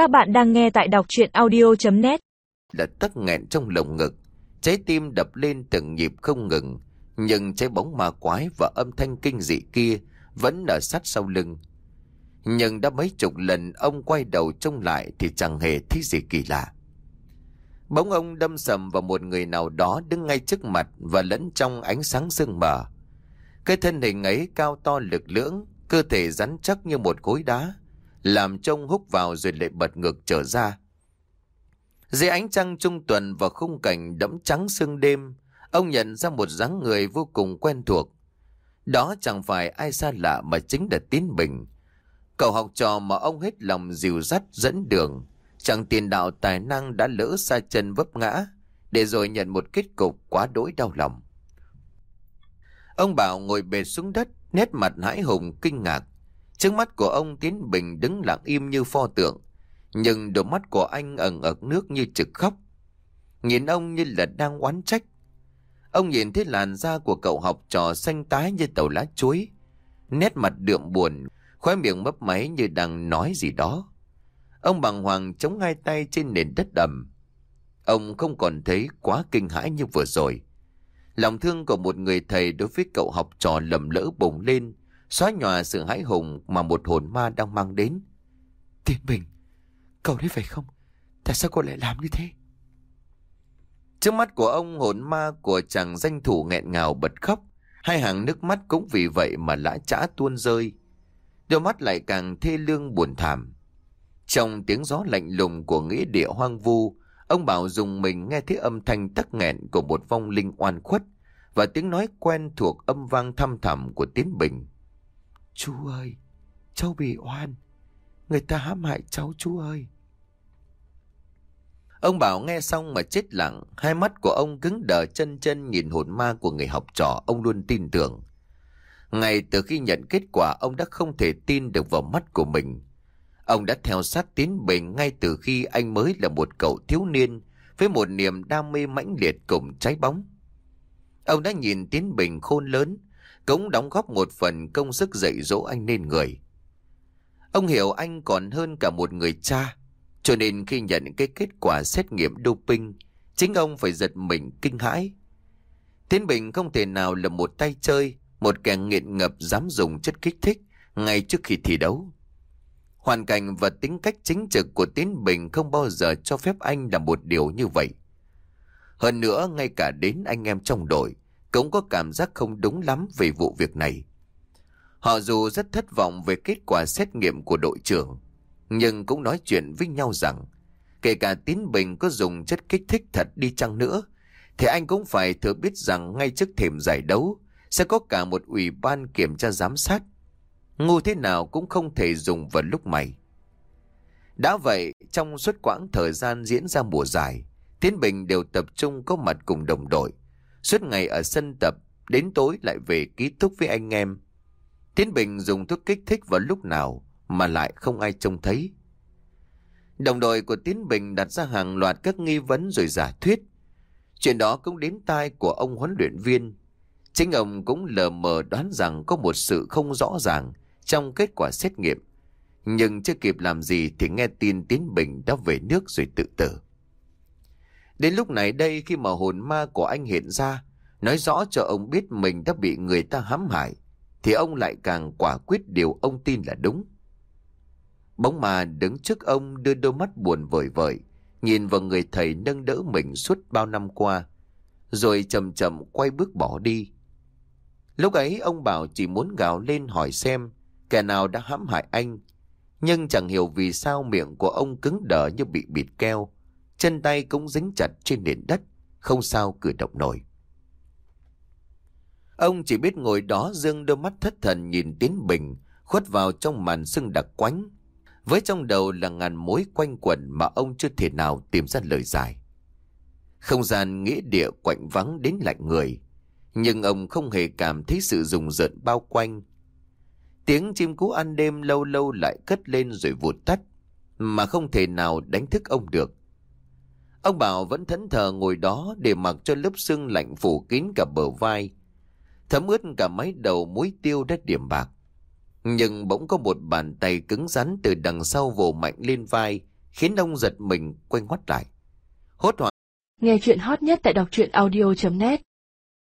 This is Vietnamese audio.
Các bạn đang nghe tại đọc chuyện audio.net Là tắc nghẹn trong lồng ngực, trái tim đập lên từng nhịp không ngừng, nhưng trái bóng ma quái và âm thanh kinh dị kia vẫn ở sát sau lưng. Nhưng đã mấy chục lần ông quay đầu trông lại thì chẳng hề thấy gì kỳ lạ. Bóng ông đâm sầm vào một người nào đó đứng ngay trước mặt và lẫn trong ánh sáng sương mờ. Cái thân hình ấy cao to lực lưỡng, cơ thể rắn chắc như một khối đá, làm trông hút vào rồi lại bật ngược trở ra. Dưới ánh trăng trung tuần và khung cảnh đẫm trắng sương đêm, ông nhận ra một dáng người vô cùng quen thuộc. Đó chẳng phải ai xa lạ mà chính là Tiến Bình. Cậu học trò mà ông hết lòng dìu dắt dẫn đường, chẳng tiền đạo tài năng đã lỡ xa chân vấp ngã, để rồi nhận một kết cục quá đỗi đau lòng. Ông Bảo ngồi bệt xuống đất, nét mặt hãi hùng kinh ngạc. Trước mắt của ông Tiến Bình đứng lặng im như pho tượng, nhưng đôi mắt của anh ẩn ẩn nước như trực khóc. Nhìn ông như là đang oán trách. Ông nhìn thấy làn da của cậu học trò xanh tái như tàu lá chuối. Nét mặt đượm buồn, khóe miệng mấp máy như đang nói gì đó. Ông bằng hoàng chống hai tay trên nền đất đầm. Ông không còn thấy quá kinh hãi như vừa rồi. Lòng thương của một người thầy đối với cậu học trò lầm lỡ bùng lên, xóa nhòa sự hãi hùng mà một hồn ma đang mang đến. Tiến Bình, cậu đấy phải không? Tại sao cậu lại làm như thế? Trước mắt của ông hồn ma của chàng danh thủ nghẹn ngào bật khóc, hai hàng nước mắt cũng vì vậy mà lã chã tuôn rơi. Đôi mắt lại càng thê lương buồn thảm. Trong tiếng gió lạnh lùng của nghĩa địa hoang vu, ông Bảo dùng mình nghe thấy âm thanh tắc nghẹn của một vong linh oan khuất và tiếng nói quen thuộc âm vang thăm thẳm của Tiến Bình. Chú ơi, cháu bị oan. Người ta hãm hại cháu chú ơi. Ông Bảo nghe xong mà chết lặng, hai mắt của ông cứng đờ chân chân nhìn hồn ma của người học trò, ông luôn tin tưởng. Ngay từ khi nhận kết quả, ông đã không thể tin được vào mắt của mình. Ông đã theo sát Tiến Bình ngay từ khi anh mới là một cậu thiếu niên, với một niềm đam mê mãnh liệt cùng trái bóng. Ông đã nhìn Tiến Bình khôn lớn, cũng đóng góp một phần công sức dạy dỗ anh nên người. Ông hiểu anh còn hơn cả một người cha, cho nên khi nhận cái kết quả xét nghiệm doping, chính ông phải giật mình kinh hãi. Tiến Bình không thể nào là một tay chơi, một kẻ nghiện ngập dám dùng chất kích thích ngay trước khi thi đấu. Hoàn cảnh và tính cách chính trực của Tiến Bình không bao giờ cho phép anh làm một điều như vậy. Hơn nữa, ngay cả đến anh em trong đội, cũng có cảm giác không đúng lắm về vụ việc này. Họ dù rất thất vọng về kết quả xét nghiệm của đội trưởng, nhưng cũng nói chuyện với nhau rằng, kể cả Tín Bình có dùng chất kích thích thật đi chăng nữa, thì anh cũng phải thừa biết rằng ngay trước thềm giải đấu sẽ có cả một ủy ban kiểm tra giám sát. Ngu thế nào cũng không thể dùng vào lúc mày. Đã vậy, trong suốt quãng thời gian diễn ra mùa giải, Tiến Bình đều tập trung có mặt cùng đồng đội. Suốt ngày ở sân tập, đến tối lại về ký túc với anh em. Tiến Bình dùng thuốc kích thích vào lúc nào mà lại không ai trông thấy. Đồng đội của Tiến Bình đặt ra hàng loạt các nghi vấn rồi giả thuyết. Chuyện đó cũng đến tai của ông huấn luyện viên. Chính ông cũng lờ mờ đoán rằng có một sự không rõ ràng trong kết quả xét nghiệm. Nhưng chưa kịp làm gì thì nghe tin Tiến Bình đã về nước rồi tự tử. Đến lúc này đây khi mà hồn ma của anh hiện ra, nói rõ cho ông biết mình đã bị người ta hãm hại, thì ông lại càng quả quyết điều ông tin là đúng. Bóng ma đứng trước ông đưa đôi mắt buồn vời vợi, nhìn vào người thầy nâng đỡ mình suốt bao năm qua, rồi chậm chậm quay bước bỏ đi. Lúc ấy ông bảo chỉ muốn gào lên hỏi xem kẻ nào đã hãm hại anh, nhưng chẳng hiểu vì sao miệng của ông cứng đờ như bị bịt keo, chân tay cũng dính chặt trên nền đất, không sao cử động nổi. Ông chỉ biết ngồi đó dương đôi mắt thất thần nhìn Tiến Bình, khuất vào trong màn sưng đặc quánh. Với trong đầu là ngàn mối quanh quẩn mà ông chưa thể nào tìm ra lời giải. Không gian nghĩa địa quạnh vắng đến lạnh người, nhưng ông không hề cảm thấy sự rùng rợn bao quanh. Tiếng chim cú ăn đêm lâu lâu lại cất lên rồi vụt tắt, mà không thể nào đánh thức ông được. Ông Bảo vẫn thẫn thờ ngồi đó để mặc cho lớp xương lạnh phủ kín cả bờ vai. Thấm ướt cả mái đầu muối tiêu đất điểm bạc. Nhưng bỗng có một bàn tay cứng rắn từ đằng sau vồ mạnh lên vai, khiến ông giật mình quay ngoắt lại. Hốt hoảng Nghe chuyện hot nhất tại đọc truyện audio.net